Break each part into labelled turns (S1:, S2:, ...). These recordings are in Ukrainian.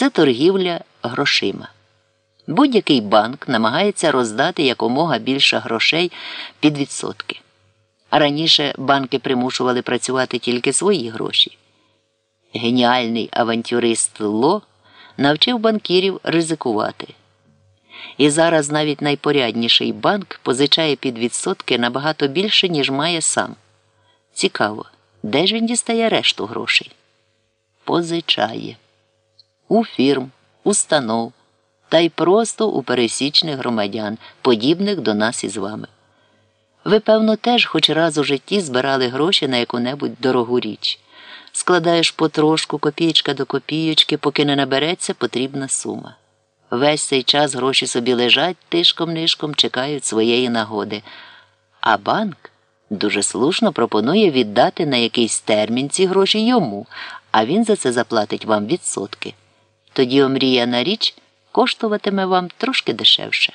S1: це торгівля грошима. Будь-який банк намагається роздати якомога більше грошей під відсотки. А раніше банки примушували працювати тільки свої гроші. Геніальний авантюрист Ло навчив банкірів ризикувати. І зараз навіть найпорядніший банк позичає під відсотки набагато більше, ніж має сам. Цікаво, де ж він дістає решту грошей? Позичає у фірм, установ та й просто у пересічних громадян, подібних до нас із вами. Ви, певно, теж хоч раз у житті збирали гроші на яку-небудь дорогу річ. Складаєш потрошку копієчка до копійочки, поки не набереться потрібна сума. Весь цей час гроші собі лежать тишком-нишком, чекають своєї нагоди. А банк дуже слушно пропонує віддати на якийсь термін ці гроші йому, а він за це заплатить вам відсотки. Тоді омріяна річ коштуватиме вам трошки дешевше.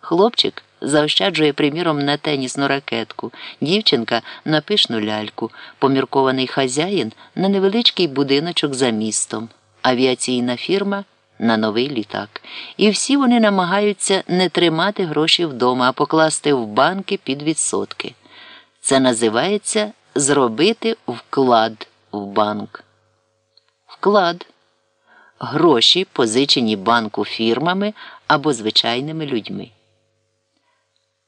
S1: Хлопчик заощаджує, приміром, на тенісну ракетку, дівчинка на пишну ляльку, поміркований хазяїн на невеличкий будиночок за містом, авіаційна фірма на новий літак. І всі вони намагаються не тримати гроші вдома, а покласти в банки під відсотки. Це називається зробити вклад в банк. Вклад гроші, позичені банку фірмами або звичайними людьми.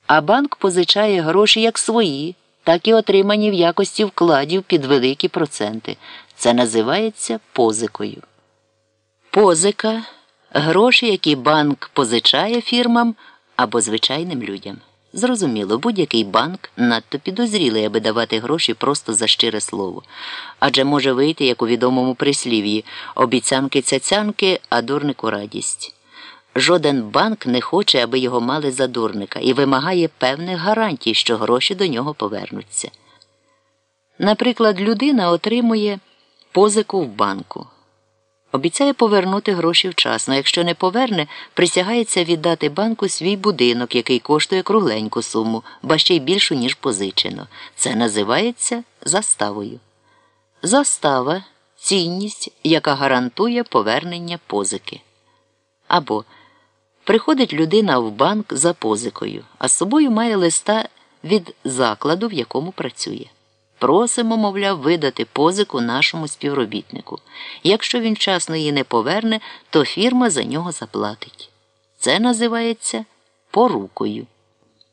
S1: А банк позичає гроші як свої, так і отримані в якості вкладів під великі проценти. Це називається позикою. Позика гроші, які банк позичає фірмам або звичайним людям. Зрозуміло, будь-який банк надто підозрілий, аби давати гроші просто за щире слово. Адже може вийти, як у відомому прислів'ї обіцянки цяцянки, а дурнику радість. Жоден банк не хоче, аби його мали за дурника, і вимагає певних гарантій, що гроші до нього повернуться. Наприклад, людина отримує позику в банку. Обіцяє повернути гроші вчасно. Якщо не поверне, присягається віддати банку свій будинок, який коштує кругленьку суму, ба ще й більшу, ніж позичено. Це називається заставою. Застава цінність, яка гарантує повернення позики. Або приходить людина в банк за позикою, а з собою має листа від закладу, в якому працює. Просимо, мовляв, видати позику нашому співробітнику. Якщо він вчасно її не поверне, то фірма за нього заплатить. Це називається порукою.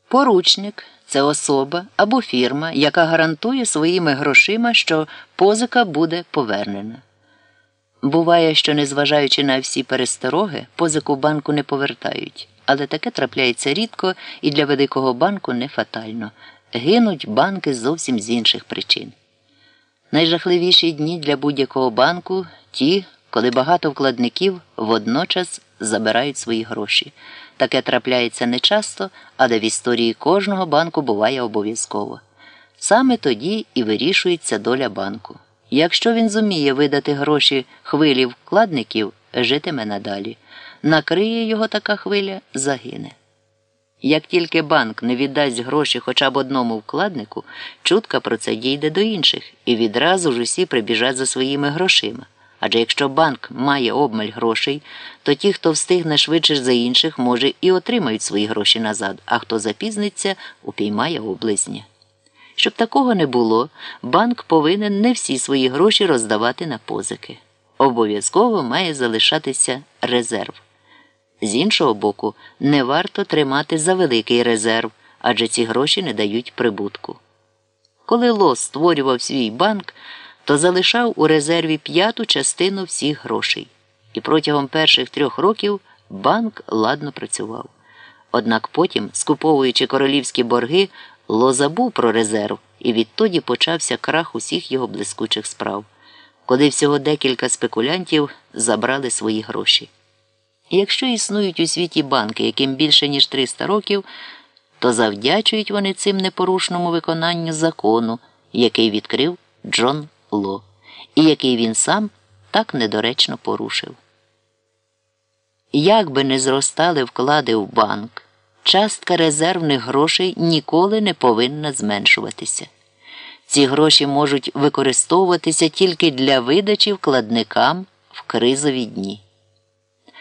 S1: Поручник це особа або фірма, яка гарантує своїми грошима, що позика буде повернена. Буває, що, незважаючи на всі перестороги, позику банку не повертають, але таке трапляється рідко і для великого банку не фатально гинуть банки зовсім з інших причин. Найжахливіші дні для будь-якого банку ті, коли багато вкладників водночас забирають свої гроші. Таке трапляється нечасто, але в історії кожного банку буває обов'язково. Саме тоді і вирішується доля банку. Якщо він зуміє видати гроші хвилі вкладників, житиме надалі. Накриє його така хвиля, загине. Як тільки банк не віддасть гроші хоча б одному вкладнику, чутка про це дійде до інших, і відразу ж усі прибіжать за своїми грошима. Адже якщо банк має обмаль грошей, то ті, хто встигне швидше за інших, може і отримають свої гроші назад, а хто запізниться, упіймає облизня. Щоб такого не було, банк повинен не всі свої гроші роздавати на позики. Обов'язково має залишатися резерв. З іншого боку, не варто тримати за великий резерв, адже ці гроші не дають прибутку. Коли Лос створював свій банк, то залишав у резерві п'яту частину всіх грошей, і протягом перших трьох років банк ладно працював. Однак потім, скуповуючи королівські борги, Ло забув про резерв, і відтоді почався крах усіх його блискучих справ, коли всього декілька спекулянтів забрали свої гроші. Якщо існують у світі банки, яким більше ніж 300 років, то завдячують вони цим непорушному виконанню закону, який відкрив Джон Ло, і який він сам так недоречно порушив. Як би не зростали вклади в банк, частка резервних грошей ніколи не повинна зменшуватися. Ці гроші можуть використовуватися тільки для видачі вкладникам в кризові дні.